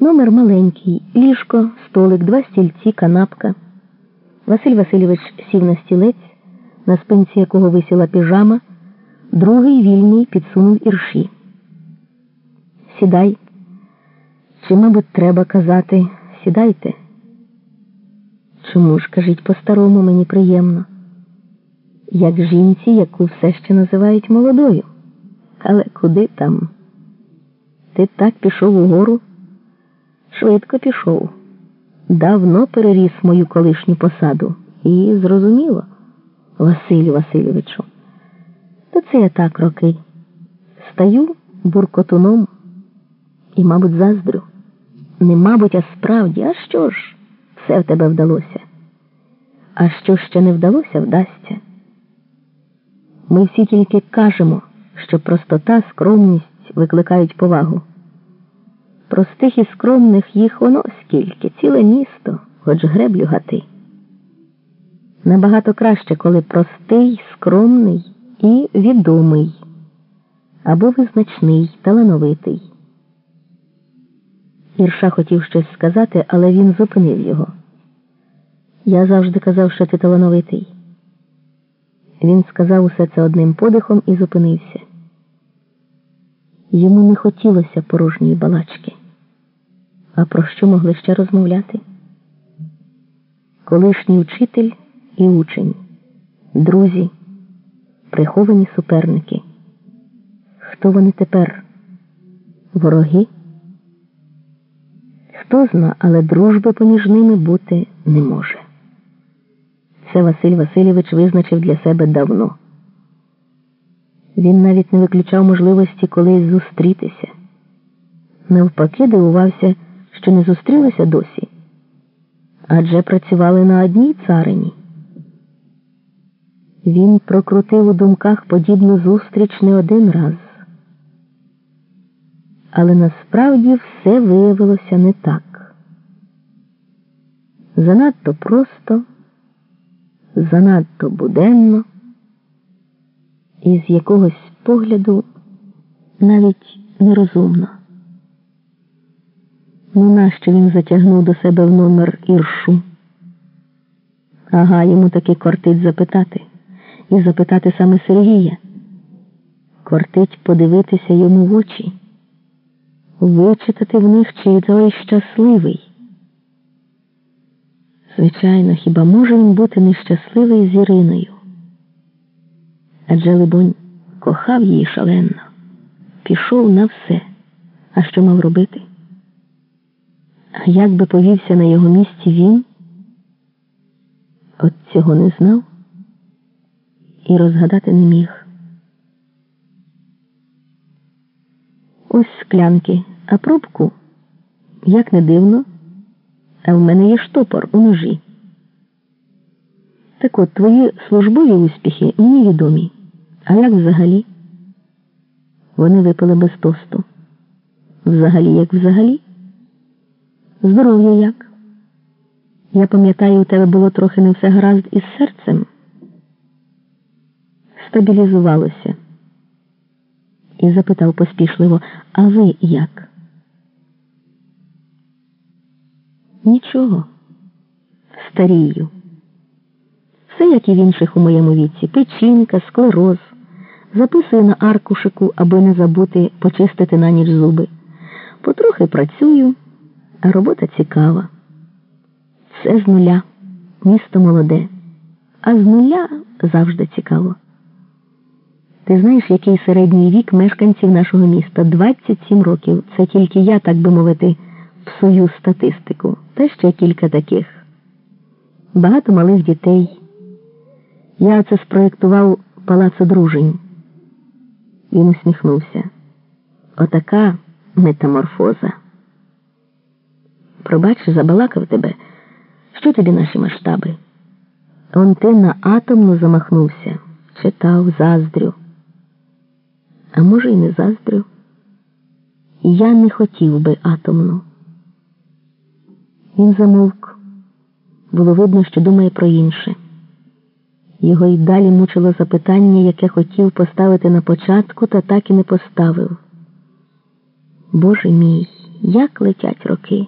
Номер маленький, ліжко, столик, два стільці, канапка. Василь Васильович сів на стілець, на спинці якого висіла піжама, другий вільний підсунув ірші. Сідай. Чи, мабуть, треба казати сідайте? Чому ж, кажіть, по-старому мені приємно, як жінці, яку все ще називають молодою. Але куди там? Ти так пішов угору? Швидко пішов. Давно переріс мою колишню посаду. І зрозуміло, Василю Васильовичу, то це я так роки. Стаю буркотуном і, мабуть, заздрю. Не мабуть, а справді, а що ж? Все в тебе вдалося. А що ще не вдалося, вдасться. Ми всі тільки кажемо, що простота, скромність викликають повагу. Простих і скромних їх воно скільки, ціле місто, хоч греблю гати. Набагато краще, коли простий, скромний і відомий або визначний, талановитий. Ірша хотів щось сказати, але він зупинив його. Я завжди казав, що ти талановитий. Він сказав усе це одним подихом і зупинився. Йому не хотілося порожньої балачки. А про що могли ще розмовляти? Колишній вчитель і учень, друзі, приховані суперники. Хто вони тепер? Вороги? Хто зна, але дружби поміж ними бути не може. Це Василь Васильович визначив для себе давно. Він навіть не виключав можливості колись зустрітися. Навпаки, дивувався, що не зустрілися досі, адже працювали на одній царині. Він прокрутив у думках подібну зустріч не один раз. Але насправді все виявилося не так. Занадто просто, занадто буденно, і з якогось погляду навіть нерозумно. Ну, нащо він затягнув до себе в номер іршу? Ага, йому таки кортить запитати, і запитати саме Сергія. Кортить подивитися йому в очі вичитати в них, чи той щасливий. Звичайно, хіба може він бути нещасливий з Іриною? Адже, либонь, кохав її шалено, пішов на все. А що мав робити? А як би повівся на його місці він? От цього не знав і розгадати не міг. Ось склянки, а пробку, як не дивно, а в мене є штопор у ножі. Так от твої службові успіхи мені відомі. А як взагалі? Вони випили без тосту. Взагалі, як взагалі? Здоров'я як? Я пам'ятаю, у тебе було трохи не все гаразд із серцем. Стабілізувалося і запитав поспішливо, а ви як? Нічого. Старію. Все, як і в інших у моєму віці, печінка, склероз. Записую на аркушику, аби не забути почистити на ніч зуби. Потрохи працюю, робота цікава. Все з нуля, місто молоде, а з нуля завжди цікаво. Ти знаєш, який середній вік мешканців нашого міста? 27 років. Це тільки я, так би мовити, псую статистику. Та ще кілька таких. Багато малих дітей. Я це спроєктував палац одружень. Він усміхнувся. Отака метаморфоза. Пробач, забалакав тебе. Що тобі наші масштаби? Он ти на атомну замахнувся. Читав, заздрю а може, й не заздрю. Я не хотів би атомну. Він замовк. Було видно, що думає про інше. Його й далі мучило запитання, яке хотів поставити на початку, та так і не поставив. Боже мій. як летять роки.